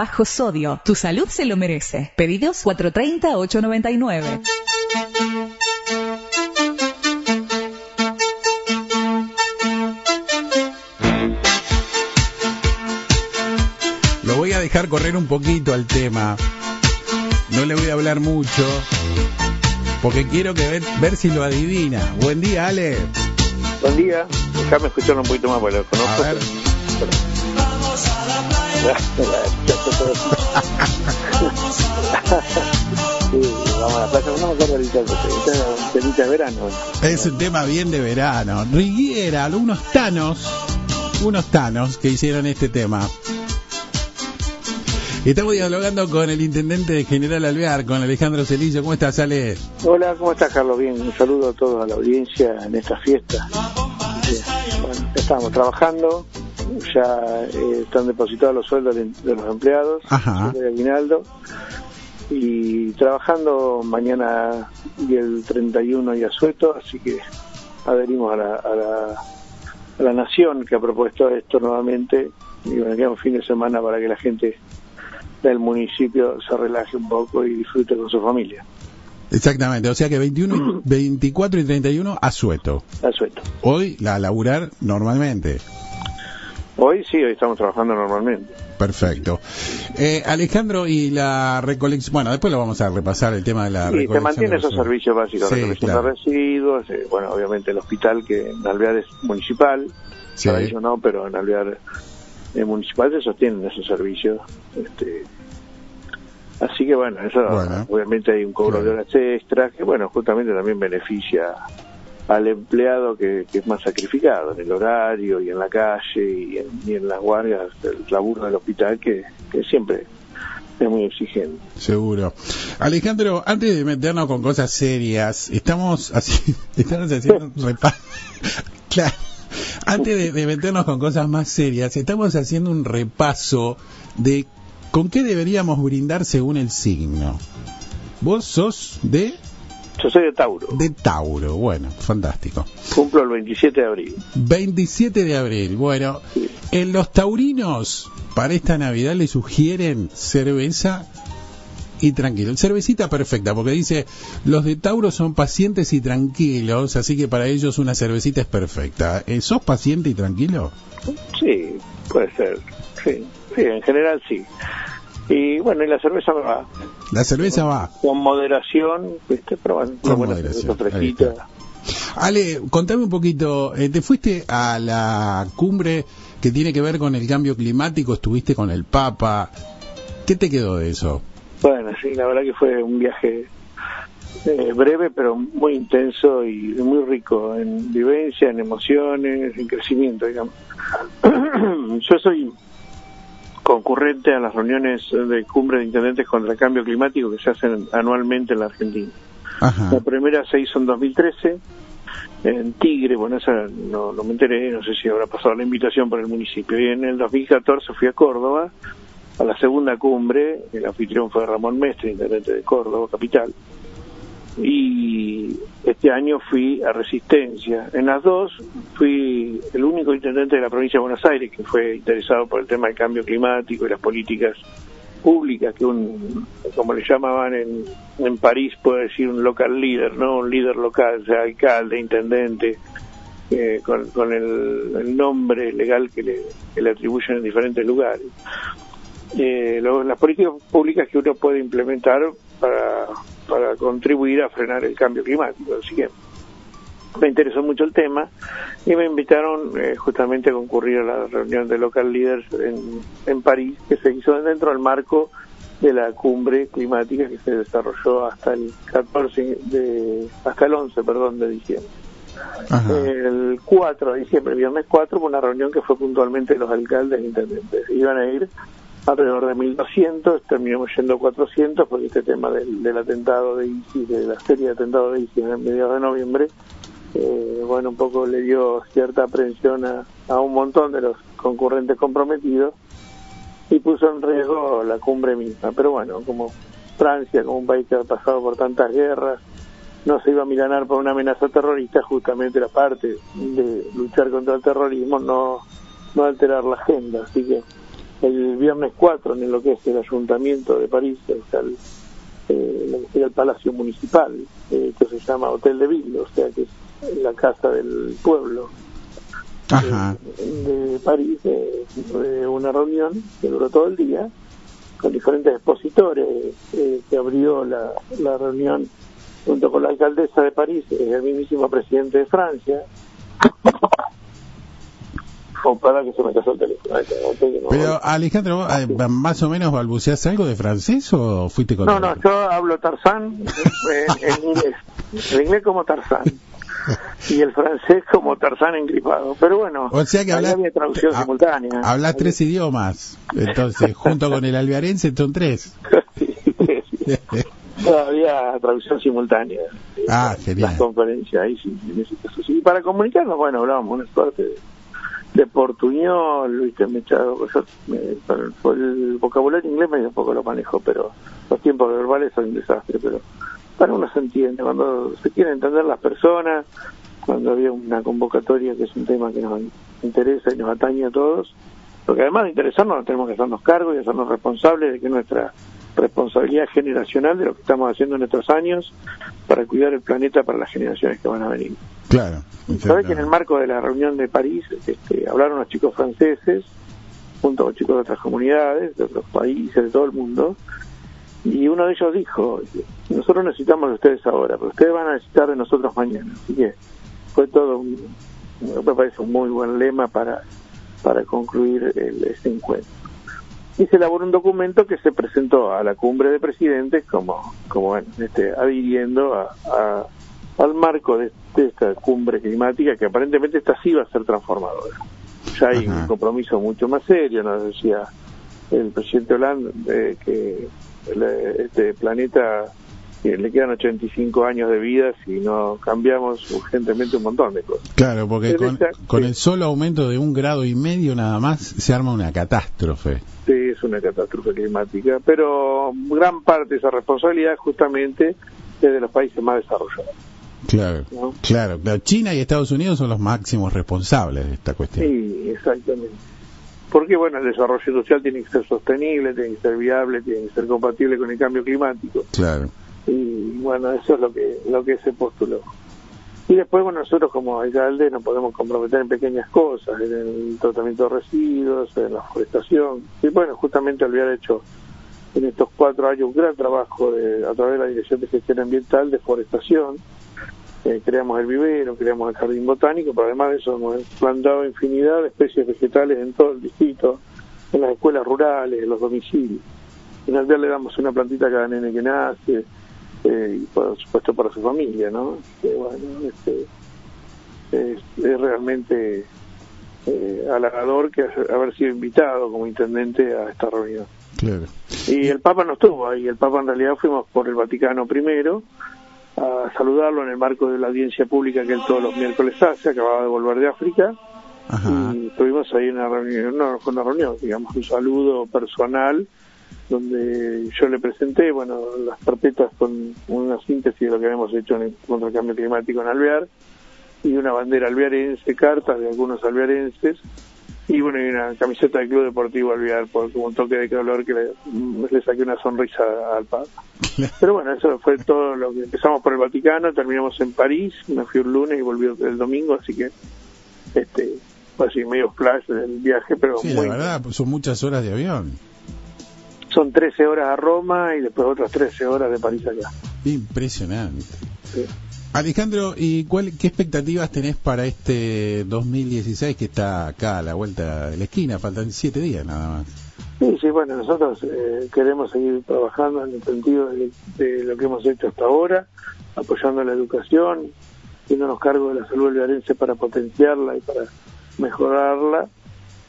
bajo sodio. Tu salud se lo merece. Pedidos 430-899. Lo voy a dejar correr un poquito al tema. No le voy a hablar mucho. Porque quiero que ver, ver si lo adivina. Buen día, Ale. Buen día. Déjame escuchar un poquito más porque lo conozco. A ver. Es un tema bien de verano. Riguera, unos tanos, unos tanos que hicieron este tema. Estamos dialogando con el intendente de General Alvear, con Alejandro Celillo. ¿Cómo estás, Ale? Hola, ¿cómo estás, Carlos? Bien, un saludo a toda la audiencia en esta fiesta. Bien, bueno, estamos trabajando, ya eh, están depositados los sueldos de, los empleados, Ajá. de aguinaldo, y trabajando mañana y el 31 y asueto, así que adherimos a la, a la, a la nación que ha propuesto esto nuevamente, y bueno, queda un fin de semana para que la gente del municipio se relaje un poco y disfrute con su familia. Exactamente, o sea que 21, y- 24 y 31 a sueto. Asueto. Hoy la laburar normalmente. Hoy sí, hoy estamos trabajando normalmente. Perfecto. Eh, Alejandro, y la recolección. Bueno, después lo vamos a repasar el tema de la recolección. se mantiene esos servicios básicos, Sí, recolección claro. de residuos, eh, bueno, obviamente el hospital que en Alvear es municipal, Sí. para ellos no, pero en Alvear es municipal se sostienen esos servicios. Este, así que bueno, eso Bueno. obviamente hay un cobro de horas extras que bueno, justamente también beneficia al empleado que, que es más sacrificado en el horario y en la calle y en, y en las guardias del laburo del hospital que, siempre es muy exigente. Seguro. Alejandro, antes de meternos con cosas serias, estamos, así, estamos haciendo un repaso. claro. Antes de meternos con cosas más serias, estamos haciendo un repaso de con qué deberíamos brindar según el signo. Vos sos de, Yo soy de Tauro. de Tauro. Bueno, fantástico. Cumplo el 27 de abril. 27 de abril. Bueno, en los taurinos para esta Navidad le sugieren cerveza y tranquilo. Cervecita perfecta, porque dice, los de Tauro son pacientes y tranquilos, así que para ellos una cervecita es perfecta. Eh, ¿Sos paciente y tranquilo? Sí, puede ser. Sí, sí, en general sí. Y bueno, y la cerveza va La cerveza va. con moderación, ¿viste? probando Con moderación. Ale, contame un poquito, eh, te fuiste a la cumbre que tiene que ver con el cambio climático, estuviste con el Papa. ¿Qué te quedó de eso? Bueno, sí, la verdad que fue un viaje eh, breve, pero muy intenso y muy rico en vivencia, en emociones, en crecimiento, digamos. Yo soy concurrente a las reuniones de cumbre de intendentes contra el cambio climático que se hacen anualmente en la Argentina. Ajá. La primera se hizo en 2013 en Tigre, bueno, esa no, no me enteré, no sé si habrá pasado la invitación por el municipio. Y en el 2014 fui a Córdoba, a la segunda cumbre, el anfitrión fue Ramón Mestre, intendente de Córdoba, capital. Y este año fui a Resistencia. En las dos fui el único intendente de la provincia de Buenos Aires que fue interesado por el tema del cambio climático y las políticas públicas que un, como le llamaban en, en París, puede decir un local líder, ¿no? Un líder local, sea alcalde, intendente, eh, con, con el, nombre legal que le, que le atribuyen en diferentes lugares. Eh, lo- las políticas públicas que uno puede implementar para, para contribuir a frenar el cambio climático. Así que me interesó mucho el tema y me invitaron eh, justamente a concurrir a la reunión de local leaders en, en París que se hizo dentro del marco de la cumbre climática que se desarrolló hasta el 14 de hasta el 11 perdón de diciembre Ajá. el 4 de diciembre viernes 4 fue una reunión que fue puntualmente los alcaldes e intendentes iban a ir alrededor de 1200 terminamos yendo 400 porque este tema del, atentado de ISIS de la serie de atentados de ISIS en mediados de noviembre eh, bueno, un poco le dio cierta aprensión a, a un montón de los concurrentes comprometidos y puso en riesgo la cumbre misma. Pero bueno, como Francia, como un país que ha pasado por tantas guerras, no se iba a milanar por una amenaza terrorista, justamente la parte de luchar contra el terrorismo, no, no alterar la agenda. Así que el viernes 4 en lo que es el ayuntamiento de París, está el, eh, el Palacio Municipal, eh, que se llama Hotel de Ville, o sea que es la casa del pueblo De, París, de una reunión que duró todo el día, con diferentes expositores, eh, que abrió la, la reunión junto con la alcaldesa de París, el mismísimo presidente de Francia, que se me casó el teléfono. Pero Alejandro, eh, ¿más o menos balbuceas algo de francés o fuiste con No, no, yo hablo Tarzán en, inglés. El inglés como Tarzán. y el francés como Tarzán engripado. Pero bueno, o sea que hablas, traducción simultánea. Hablas tres idiomas, entonces, junto con el albiarense son tres. Todavía traducción simultánea. Ah, genial. Las conferencias ahí sí, Y para comunicarnos, bueno, hablábamos una suerte de de portuñol, viste, me echado, por el vocabulario inglés medio poco lo manejo, pero los tiempos verbales son un desastre, pero para uno se entiende, cuando se quieren entender las personas, cuando había una convocatoria que es un tema que nos interesa y nos atañe a todos, porque además de interesarnos nos tenemos que hacernos cargo y hacernos responsables de que nuestra responsabilidad generacional de lo que estamos haciendo en estos años para cuidar el planeta para las generaciones que van a venir. Claro. ¿Sabes que en el marco de la reunión de París este, hablaron los chicos franceses, junto con chicos de otras comunidades, de otros países, de todo el mundo? Y uno de ellos dijo, nosotros necesitamos de ustedes ahora, pero ustedes van a necesitar de nosotros mañana. Así que fue todo, un, me parece un muy buen lema para, para concluir el, este encuentro y se elaboró un documento que se presentó a la cumbre de presidentes como, como bueno, este, adhiriendo a, al marco de, esta cumbre climática que aparentemente esta sí va a ser transformadora. Ya hay un compromiso mucho más serio, nos decía el presidente Hollande de que este planeta le quedan 85 años de vida si no cambiamos urgentemente un montón de cosas. Claro, porque con, el solo aumento de un grado y medio nada más se arma una catástrofe. Sí, es una catástrofe climática, pero gran parte de esa responsabilidad justamente es de los países más desarrollados. Claro, claro, China y Estados Unidos son los máximos responsables de esta cuestión. Sí, exactamente. Porque, bueno, el desarrollo industrial tiene que ser sostenible, tiene que ser viable, tiene que ser compatible con el cambio climático. Claro y bueno, eso es lo que, lo que se postuló. Y después, bueno, nosotros como alcalde nos podemos comprometer en pequeñas cosas, en el tratamiento de residuos, en la forestación. Y bueno, justamente había hecho en estos cuatro años un gran trabajo de, a través de la Dirección de Gestión Ambiental de Forestación. Eh, creamos el vivero, creamos el jardín botánico, pero además de eso hemos plantado infinidad de especies vegetales en todo el distrito, en las escuelas rurales, en los domicilios. En aldear le damos una plantita a cada nene que nace, eh, y por supuesto para su familia, ¿no? Que, bueno, este, es, realmente eh, halagador que haber sido invitado como intendente a esta reunión. Claro. Y el Papa no estuvo ahí, el Papa en realidad fuimos por el Vaticano primero a saludarlo en el marco de la audiencia pública que él todos los miércoles hace, acababa de volver de África. Y tuvimos ahí una reunión, no fue una reunión, digamos, un saludo personal donde yo le presenté, bueno, las carpetas con una síntesis de lo que habíamos hecho en el, contra el cambio climático en Alvear, y una bandera alvearense, cartas de algunos alvearenses, y bueno, y una camiseta del Club Deportivo Alvear, por como un toque de calor que le, saqué una sonrisa al Papa. Pero bueno, eso fue todo lo que empezamos por el Vaticano, terminamos en París, me fui un lunes y volví el domingo, así que este fue así medio flash del viaje, pero sí, la verdad, son muchas horas de avión son 13 horas a Roma y después otras 13 horas de París allá. Impresionante. Alejandro, ¿y cuál, qué expectativas tenés para este 2016 que está acá a la vuelta de la esquina? Faltan siete días nada más. Sí, sí, bueno, nosotros eh, queremos seguir trabajando en el sentido de, lo que hemos hecho hasta ahora, apoyando la educación, haciéndonos cargo de la salud violencia para potenciarla y para mejorarla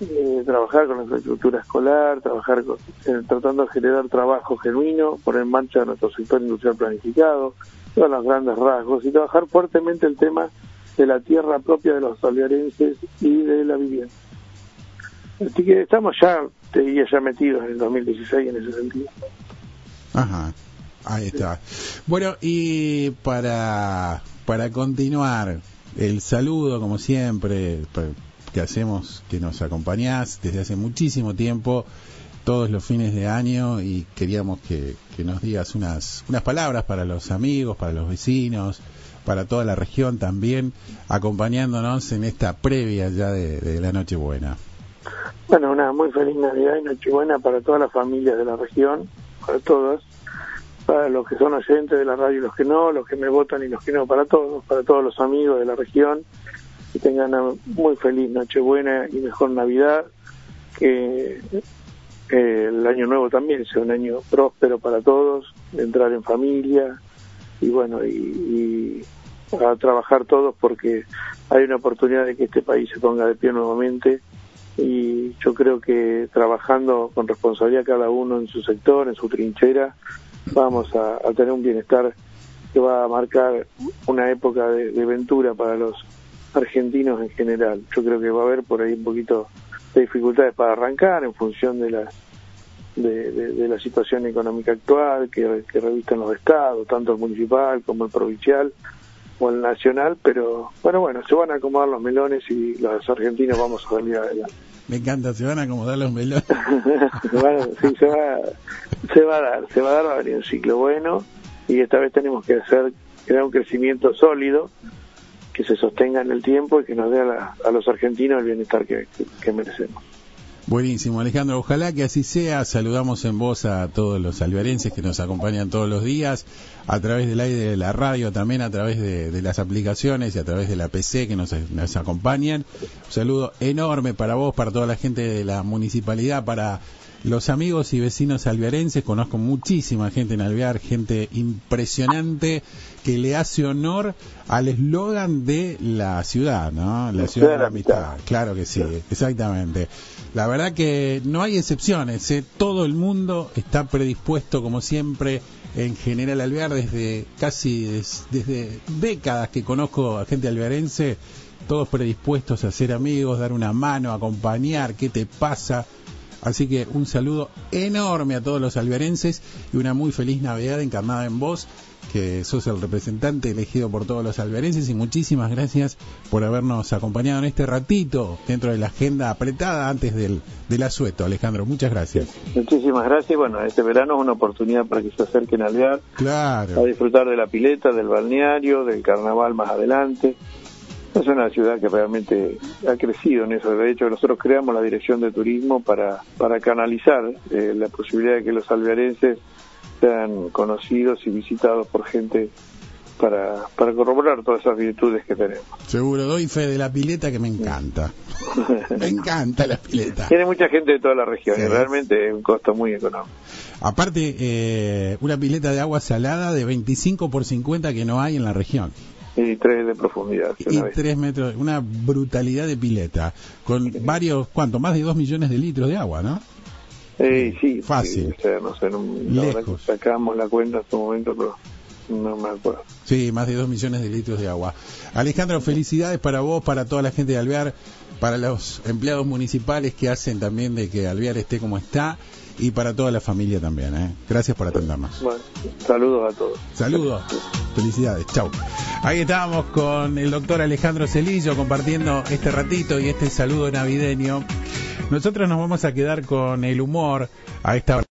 eh, trabajar con la infraestructura escolar, trabajar eh, tratando de generar trabajo genuino, poner en marcha nuestro sector industrial planificado, todos los grandes rasgos, y trabajar fuertemente el tema de la tierra propia de los soliarenses y de la vivienda. Así que estamos ya, te diría, ya metidos en el 2016 en ese sentido. Ajá, ahí está. Bueno, y para, para continuar, el saludo, como siempre, que hacemos, que nos acompañás desde hace muchísimo tiempo, todos los fines de año, y queríamos que, nos digas unas, unas palabras para los amigos, para los vecinos, para toda la región también, acompañándonos en esta previa ya de, de la Nochebuena. Bueno, una muy feliz Navidad y Nochebuena para todas las familias de la región, para todas, para los que son oyentes de la radio y los que no, los que me votan y los que no, para todos, para todos los amigos de la región, que tengan una muy feliz Nochebuena y mejor Navidad, que eh, el año nuevo también sea un año próspero para todos, entrar en familia y bueno, y, y a trabajar todos porque hay una oportunidad de que este país se ponga de pie nuevamente y yo creo que trabajando con responsabilidad cada uno en su sector, en su trinchera, vamos a, tener un bienestar que va a marcar una época de, aventura para los argentinos en general. Yo creo que va a haber por ahí un poquito de dificultades para arrancar en función de la de, de, de la situación económica actual que, que revisten los estados, tanto el municipal como el provincial o el nacional, pero bueno, bueno, se van a acomodar los melones y los argentinos vamos a salir adelante. Me encanta, se van a acomodar los melones. bueno, sí, se va, se va a dar, se va a dar, va a venir un ciclo bueno y esta vez tenemos que hacer, crear un crecimiento sólido que se sostenga en el tiempo y que nos dé a, la, a los argentinos el bienestar que, merecemos. Buenísimo, Alejandro. Ojalá que así sea. Saludamos en voz a todos los alvarenses que nos acompañan todos los días, a través del aire de la radio, también a través de, de las aplicaciones y a través de la PC que nos, nos, acompañan. Un saludo enorme para vos, para toda la gente de la municipalidad, para los amigos y vecinos alvearenses. Conozco muchísima gente en Alvear, gente impresionante que le hace honor al eslogan de la ciudad, ¿no? La ciudad de la amistad. Claro que sí, exactamente. La verdad que no hay excepciones, ¿eh? todo el mundo está predispuesto, como siempre, en general alvear, desde casi des, desde décadas que conozco a gente alvearense, todos predispuestos a ser amigos, dar una mano, acompañar, qué te pasa. Así que un saludo enorme a todos los alvearenses y una muy feliz Navidad encarnada en vos que sos el representante elegido por todos los alberenses y muchísimas gracias por habernos acompañado en este ratito dentro de la agenda apretada antes del, del asueto. Alejandro, muchas gracias. Muchísimas gracias. Bueno, este verano es una oportunidad para que se acerquen a Alvear, claro. a disfrutar de la pileta, del balneario, del carnaval más adelante. Es una ciudad que realmente ha crecido en eso. De hecho, nosotros creamos la Dirección de Turismo para, para canalizar eh, la posibilidad de que los alvearenses sean conocidos y visitados por gente para, para corroborar todas esas virtudes que tenemos. Seguro, doy fe de la pileta que me encanta. me encanta la pileta. Tiene mucha gente de toda la región sí. y realmente es un costo muy económico. Aparte, eh, una pileta de agua salada de 25 por 50 que no hay en la región. Y tres de profundidad. Y tres metros, una brutalidad de pileta, con varios, ¿cuánto? Más de dos millones de litros de agua, ¿no? Eh, sí, fácil. Sí, o sea, no sé, no, Lejos. sacamos la cuenta en este momento, pero no me acuerdo. Sí, más de dos millones de litros de agua. Alejandro, felicidades para vos, para toda la gente de Alvear, para los empleados municipales que hacen también de que Alvear esté como está y para toda la familia también. ¿eh? Gracias por atendernos. Bueno, saludos a todos. Saludos. Felicidades. Chau. Ahí estábamos con el doctor Alejandro Celillo compartiendo este ratito y este saludo navideño. Nosotros nos vamos a quedar con el humor a esta hora.